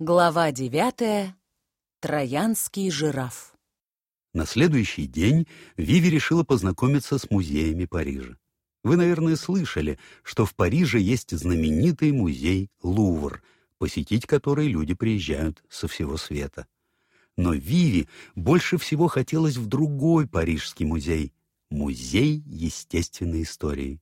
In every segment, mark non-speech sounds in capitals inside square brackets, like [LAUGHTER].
Глава девятая. Троянский жираф. На следующий день Виви решила познакомиться с музеями Парижа. Вы, наверное, слышали, что в Париже есть знаменитый музей Лувр, посетить который люди приезжают со всего света. Но Виви больше всего хотелось в другой парижский музей — Музей естественной истории.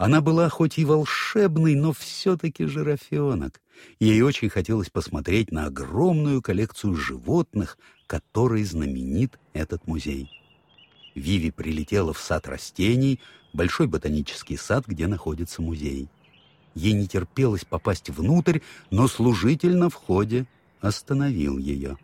Она была хоть и волшебной, но все-таки жирафенок. Ей очень хотелось посмотреть на огромную коллекцию животных, которой знаменит этот музей. Виви прилетела в сад растений, большой ботанический сад, где находится музей. Ей не терпелось попасть внутрь, но служитель на входе остановил ее.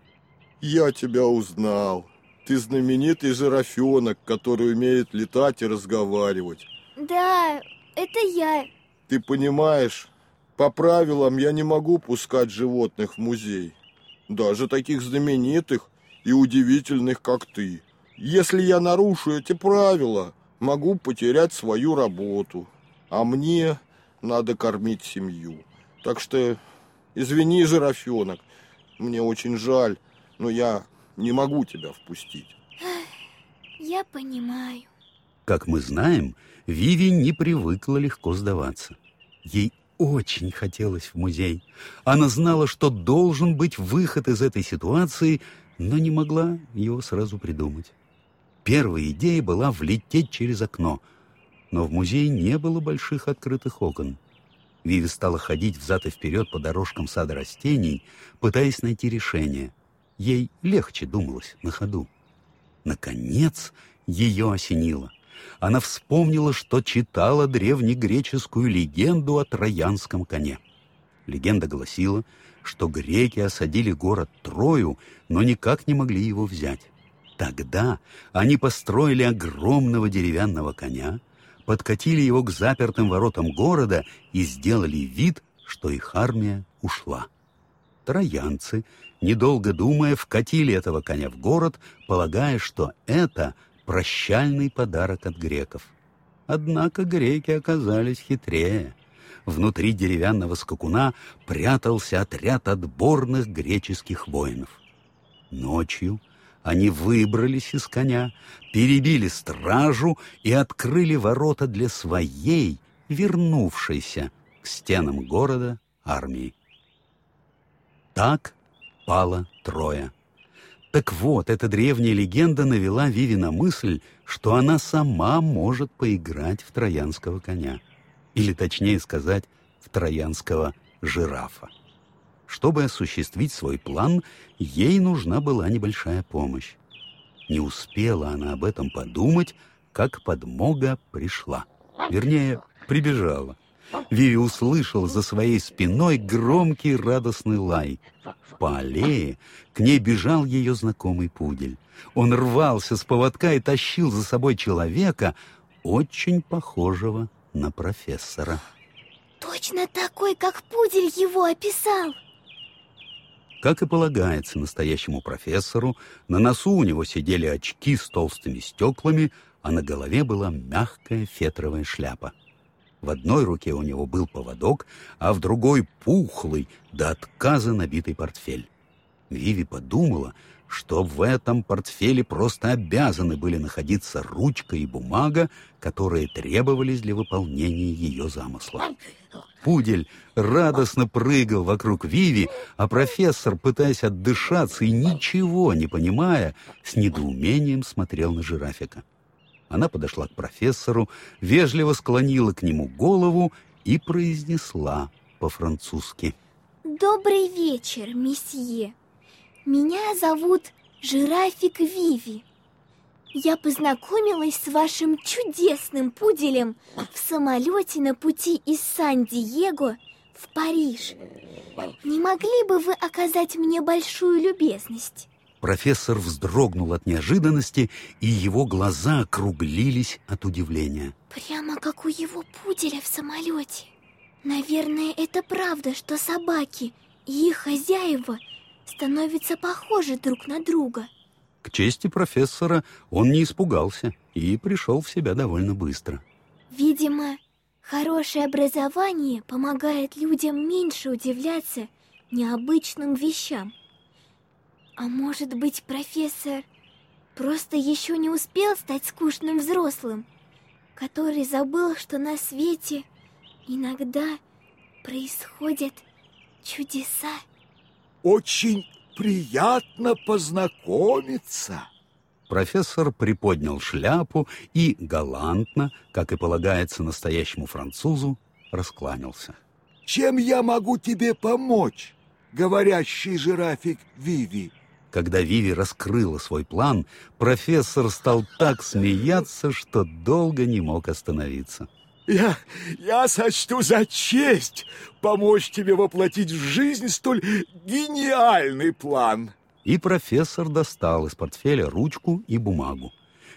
«Я тебя узнал. Ты знаменитый жирафенок, который умеет летать и разговаривать. Да, это я. Ты понимаешь, по правилам я не могу пускать животных в музей. Даже таких знаменитых и удивительных, как ты. Если я нарушу эти правила, могу потерять свою работу. А мне надо кормить семью. Так что извини, жирафенок, мне очень жаль, но я не могу тебя впустить. Я понимаю. Как мы знаем, Виви не привыкла легко сдаваться. Ей очень хотелось в музей. Она знала, что должен быть выход из этой ситуации, но не могла его сразу придумать. Первая идея была влететь через окно, но в музее не было больших открытых окон. Виви стала ходить взад и вперед по дорожкам сада растений, пытаясь найти решение. Ей легче думалось на ходу. Наконец ее осенило она вспомнила, что читала древнегреческую легенду о троянском коне. Легенда гласила, что греки осадили город Трою, но никак не могли его взять. Тогда они построили огромного деревянного коня, подкатили его к запертым воротам города и сделали вид, что их армия ушла. Троянцы, недолго думая, вкатили этого коня в город, полагая, что это прощальный подарок от греков. Однако греки оказались хитрее. Внутри деревянного скакуна прятался отряд отборных греческих воинов. Ночью они выбрались из коня, перебили стражу и открыли ворота для своей, вернувшейся к стенам города армии. Так пала Троя. Так вот, эта древняя легенда навела Виви на мысль, что она сама может поиграть в троянского коня. Или, точнее сказать, в троянского жирафа. Чтобы осуществить свой план, ей нужна была небольшая помощь. Не успела она об этом подумать, как подмога пришла. Вернее, прибежала. Виви услышал за своей спиной громкий радостный лай. По аллее к ней бежал ее знакомый пудель. Он рвался с поводка и тащил за собой человека, очень похожего на профессора. Точно такой, как пудель его описал. Как и полагается настоящему профессору, на носу у него сидели очки с толстыми стеклами, а на голове была мягкая фетровая шляпа. В одной руке у него был поводок, а в другой — пухлый, до отказа набитый портфель. Виви подумала, что в этом портфеле просто обязаны были находиться ручка и бумага, которые требовались для выполнения ее замысла. Пудель радостно прыгал вокруг Виви, а профессор, пытаясь отдышаться и ничего не понимая, с недоумением смотрел на жирафика. Она подошла к профессору, вежливо склонила к нему голову и произнесла по-французски. Добрый вечер, месье. Меня зовут Жирафик Виви. Я познакомилась с вашим чудесным пуделем в самолете на пути из Сан-Диего в Париж. Не могли бы вы оказать мне большую любезность? Профессор вздрогнул от неожиданности, и его глаза округлились от удивления. Прямо как у его пуделя в самолете. Наверное, это правда, что собаки и их хозяева становятся похожи друг на друга. К чести профессора он не испугался и пришел в себя довольно быстро. Видимо, хорошее образование помогает людям меньше удивляться необычным вещам. А может быть, профессор просто еще не успел стать скучным взрослым, который забыл, что на свете иногда происходят чудеса. Очень приятно познакомиться. Профессор приподнял шляпу и галантно, как и полагается настоящему французу, раскланялся. Чем я могу тебе помочь, говорящий жирафик Виви? Когда Виви раскрыла свой план, профессор стал так смеяться, что долго не мог остановиться. Я, я сочту за честь помочь тебе воплотить в жизнь столь гениальный план. И профессор достал из портфеля ручку и бумагу.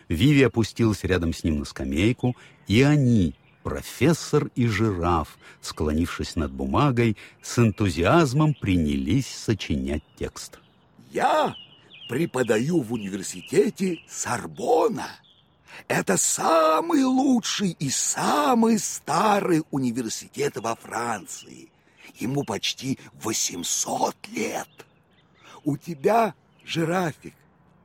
Виви опустился рядом с ним на скамейку, и они, профессор и жираф, склонившись над бумагой, с энтузиазмом принялись сочинять текст. Я преподаю в университете Сорбона. Это самый лучший и самый старый университет во Франции. Ему почти 800 лет. У тебя, жирафик,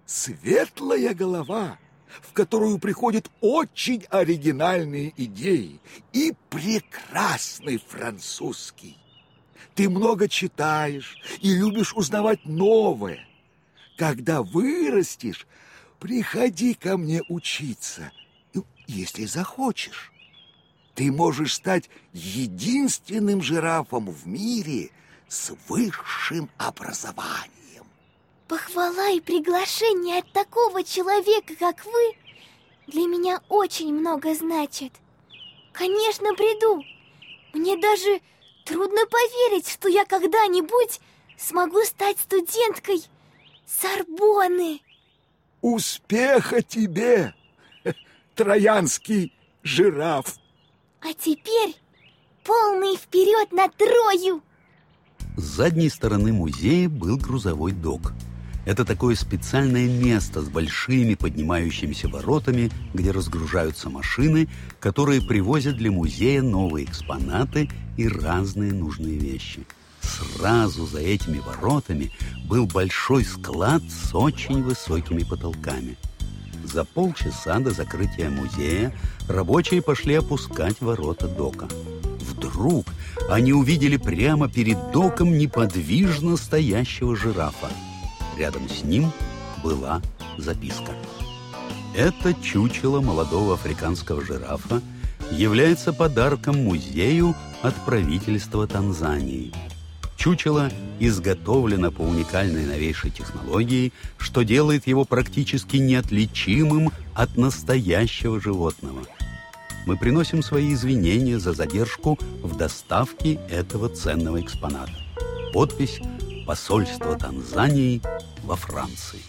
светлая голова, в которую приходят очень оригинальные идеи и прекрасный французский. Ты много читаешь и любишь узнавать новое. Когда вырастешь, приходи ко мне учиться, если захочешь. Ты можешь стать единственным жирафом в мире с высшим образованием. Похвала и приглашение от такого человека, как вы, для меня очень много значит. Конечно, приду. Мне даже Трудно поверить, что я когда-нибудь смогу стать студенткой Сорбонны. Успеха тебе, троянский жираф. А теперь полный вперед на Трою. С задней стороны музея был грузовой док – это такое специальное место с большими поднимающимися воротами, где разгружаются машины, которые привозят для музея новые экспонаты и разные нужные вещи. Сразу за этими воротами был большой склад с очень высокими потолками. За полчаса до закрытия музея рабочие пошли опускать ворота дока. Вдруг они увидели прямо перед доком неподвижно стоящего жирафа. Рядом с ним была записка. Это чучело молодого африканского жирафа является подарком музею от правительства Танзании. Чучело изготовлено по уникальной новейшей технологии, что делает его практически неотличимым от настоящего животного. Мы приносим свои извинения за задержку в доставке этого ценного экспоната. Подпись посольство Танзании во Франции.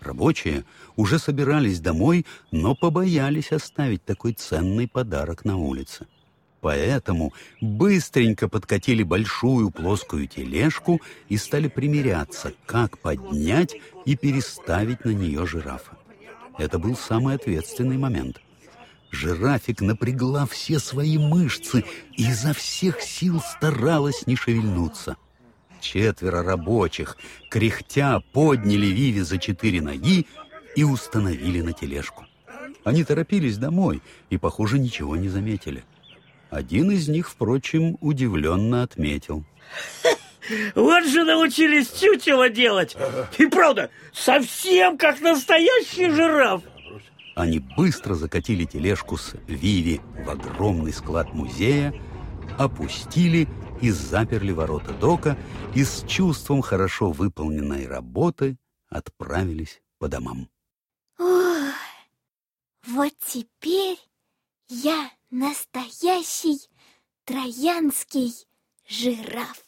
Рабочие уже собирались домой, но побоялись оставить такой ценный подарок на улице. Поэтому быстренько подкатили большую плоскую тележку и стали примиряться, как поднять и переставить на нее жирафа. Это был самый ответственный момент. Жирафик напрягла все свои мышцы и изо всех сил старалась не шевельнуться. Четверо рабочих, кряхтя, подняли Виви за четыре ноги и установили на тележку. Они торопились домой и, похоже, ничего не заметили. Один из них, впрочем, удивленно отметил. [LAUGHS] Вот же научились чучело делать. И правда, совсем как настоящий жираф. Они быстро закатили тележку с Виви в огромный склад музея, опустили и заперли ворота дока и с чувством хорошо выполненной работы отправились по домам. Ох, вот теперь я настоящий троянский жираф.